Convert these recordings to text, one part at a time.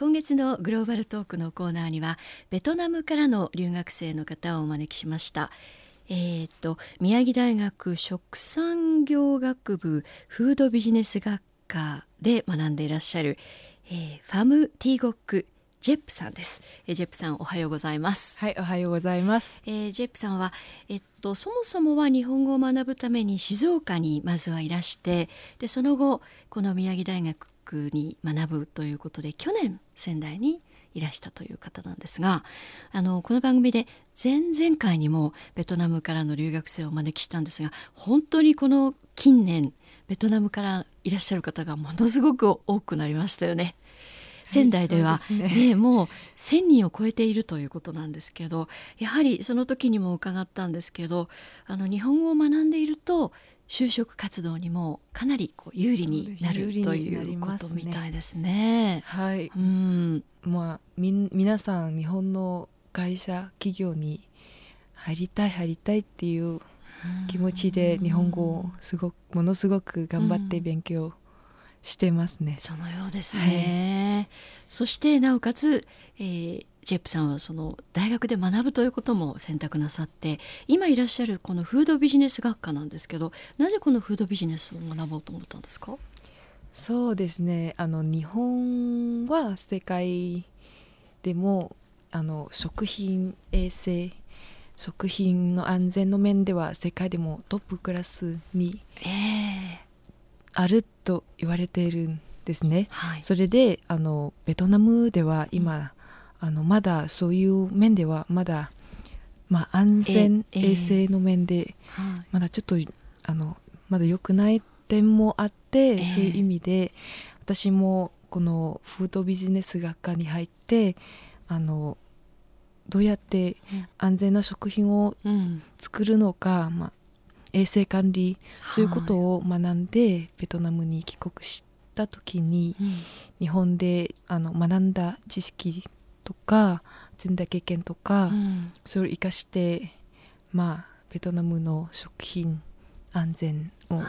今月のグローバルトークのコーナーにはベトナムからの留学生の方をお招きしました。えー、と宮城大学食産業学部フードビジネス学科で学んでいらっしゃる、えー、ファム・ティーゴックジェップさんです、えー、ジェップさんおはようございます。はいおはようございます、えー、ジェップさんはえっとそもそもは日本語を学ぶために静岡にまずはいらしてでその後この宮城大学に学ぶということで去年仙台にいらしたという方なんですがあのこの番組で前々回にもベトナムからの留学生をお招きしたんですが本当にこの近年ベトナムからいらっしゃる方がものすごく多くなりましたよね。仙台では、ね、ね、もう1,000人を超えているということなんですけどやはりその時にも伺ったんですけどあの日本語を学んでいると就職活動にもかなりこう有利になるということみたいですね。はい、うん、まあみ皆さん日本の会社企業に入りたい入りたいっていう気持ちで日本語をすごくものすごく頑張って勉強してますね。そのようですね。はい、そしてなおかつ、えー、ジェップさんはその大学で学ぶということも選択なさって今いらっしゃるこのフードビジネス学科なんですけどなぜこのフードビジネスを学ぼうと思ったんですか？そうですねあの日本は世界でもあの食品衛生食品の安全の面では世界でもトップクラスにあると言われているんですね。はい、それであのベトナムでは今、あのまだそういう面ではまだ、まあ、安全衛生の面で、まだちょっとあのまだ良くない点もあって、そういう意味で私もこのフードビジネス学科に入ってあのどうやって安全な食品を作るのか、まあ、衛生管理そういうことを学んでベトナムに帰国した時に、日本であの学んだ知識とか積んだ経験とか、うん、それを生かしてまあベトナムの食品安全を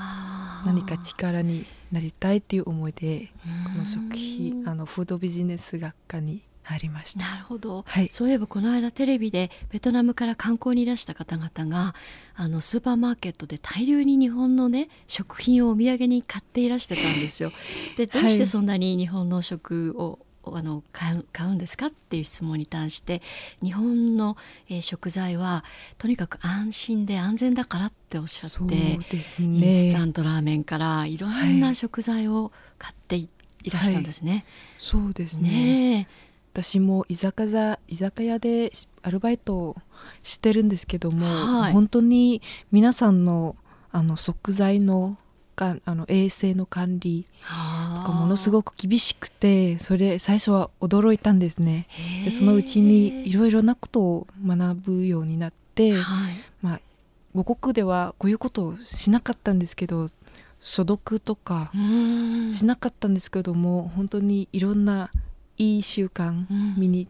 何か力になりたいっていう思いでこの食品あのフードビジネス学科に入りました。なるほど、はい、そういえばこの間テレビでベトナムから観光にいらした方々があのスーパーマーケットで大量に日本のね食品をお土産に買っていらしてたんですよ。でどうしてそんなに日本の食をあの買う買うんですかっていう質問に対して日本の、えー、食材はとにかく安心で安全だからっておっしゃって、ね、インスタントラーメンからいろんな食材を買っていらしたんですね。はい、そうですね。ね私も居酒屋居酒屋でアルバイトをしてるんですけども、はい、本当に皆さんのあの食材のかあの衛生の管理とかものすごく厳しくてそれ最初は驚いたんですね。でそのうちにいろいろなことを学ぶようになって、はい、まあ、母国ではこういうことをしなかったんですけど所読とかしなかったんですけども本当にいろんないい習慣身に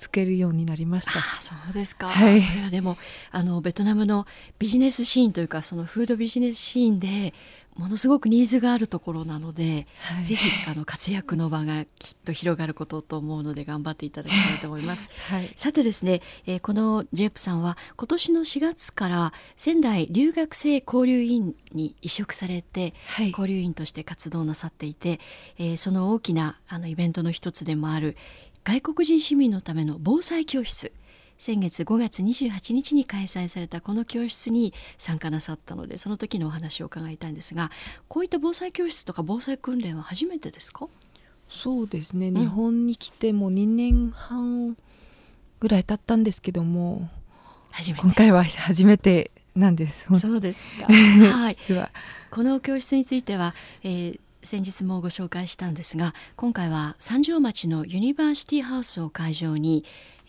つけるようになりました。そうですか、はい、それはでもあのベトナムのビジネスシーンというかそのフードビジネスシーンでものすごくニーズがあるところなので、はい、ぜひあの活躍の場がきっと広がることと思うので頑張っていただきたいと思います。はい、さてですね、えー、このジェップさんは今年の4月から仙台留学生交流員に移植されて、はい、交流員として活動なさっていて、えー、その大きなあのイベントの一つでもある外国人市民のための防災教室。先月5月28日に開催されたこの教室に参加なさったのでその時のお話を伺いたいんですがこういった防災教室とか防災訓練は初めてですか？そうですね、うん、日本に来ても2年半ぐらい経ったんですけども今回は初めてなんです。そうですか。はい。実は。この教室については、えー先日もご紹介したんですが今回は三条町のユニバーシティハウスを会場に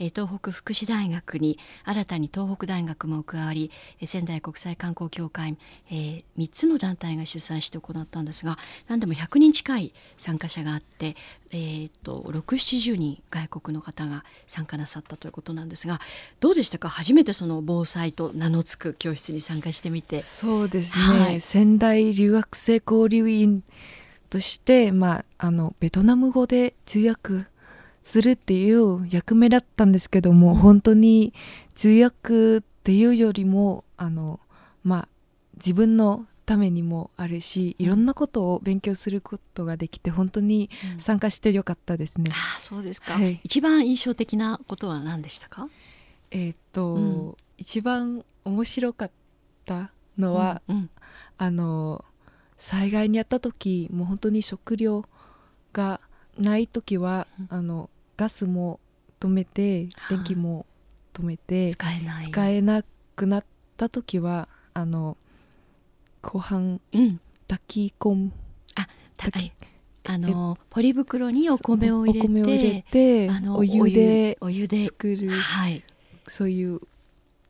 東北福祉大学に新たに東北大学も加わり仙台国際観光協会、えー、3つの団体が主催して行ったんですが何でも100人近い参加者があって、えーと、と670人外国の方が参加なさったということなんですがどうでしたか？初めてその防災と名の付く教室に参加してみて。そうですね、はい、仙台留学生交流員として、まあ、あのベトナム語で通訳するっていう役目だったんですけども、うん、本当に通訳っていうよりもあのまあ自分のためにもあるしいろんなことを勉強することができて本当に参加してよかったですね。うん、あそうですか、はい、一番印象的なことは何でしたか？えー、っと、うん、一番面白かったのは、うんうん、あの災害にあった時もう本当に食料がない時は、あのガスも止めて電気も止めて、使えない。使えなくなった時はあのご飯、うん、炊き込むあ炊きあのポリ袋にお米を入れてお入れてあのお湯でお湯で作る、はい、そういう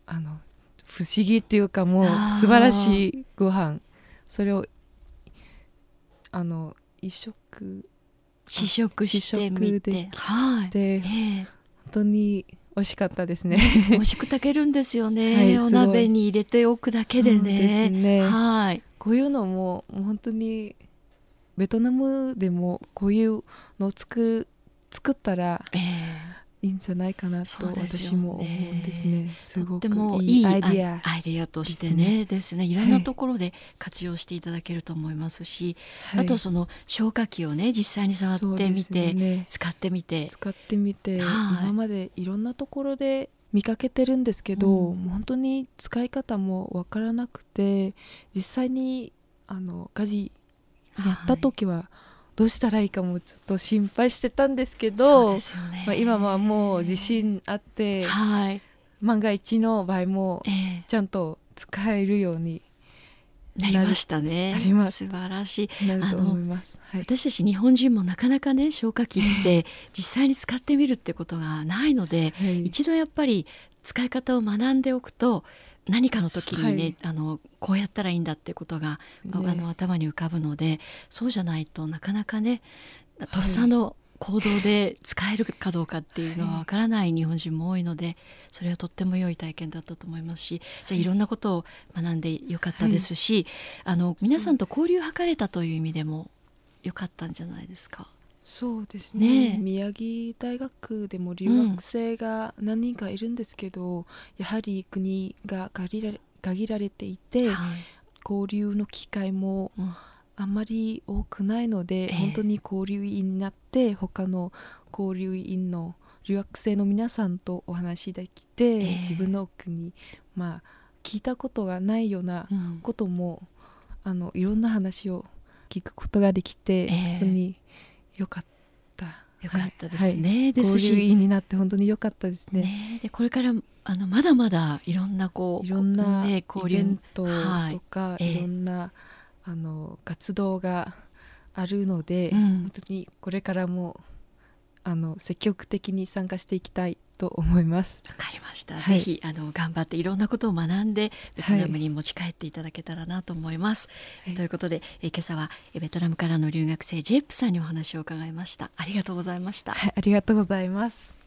あの不思議っていうかもう素晴らしいご飯。それをあの一食試食してみてはい、で、えー、本当に美味しかったですね。美味しく炊けるんですよね。はい、お鍋に入れておくだけでね。でねはい。こういうのも本当にベトナムでもこういうのを作作ったら、えー、いいんじゃないかなと私も思うんですね。すごくいいアイディアアイディアとしてねですね。いろんなところで活用していただけると思いますし、はい、あとその消火器をね実際に触ってみて、ね、使ってみて。使ってみて、はい、今までいろんなところで見かけてるんですけど、うん、本当に使い方もわからなくて実際にあの火事やった時は、はいどうしたらいいかもちょっと心配してたんですけど、ね、まあ、今はもう自信あって、はい、万が一の場合もちゃんと使えるようになりましたね。素晴らしい。なると思います。はい、私たち日本人もなかなかね消火器って実際に使ってみるってことがないので、はい、一度やっぱり使い方を学んでおくと何かの時にね、はい、あのこうやったらいいんだってことが、ね、あの頭に浮かぶのでそうじゃないとなかなかねとっさの行動で使えるかどうかっていうのはわからない日本人も多いのでそれはとっても良い体験だったと思いますしじゃあいろんなことを学んでよかったですし、はい、あの皆さんと交流を図れたという意味でも良かったんじゃないですか。そうですね、ね、宮城大学でも留学生が何人かいるんですけど、うん、やはり国が限られ限られていて、はい、交流の機会もあん。まり多くないので、うん、本当に交流員になって他の交流員の留学生の皆さんとお話できて、えー、自分の国まあ聞いたことがないようなことも、うん、あのいろんな話を聞くことができて、えー、本当によかった。よかったですね。はい、ですし、員になって本当に良かったですね。ねでこれからあのまだまだいろんなこういろんな、ね、イベントとか、はい、いろんな、えー、あの活動があるので、うん、本当にこれからもあの積極的に参加していきたいと思います。わかりました。はい、ぜひあの頑張っていろんなことを学んでベトナムに持ち帰っていただけたらなと思います。はい、ということで、え今朝はベトナムからの留学生ジェイプさんにお話を伺いました。ありがとうございました。はい、ありがとうございます。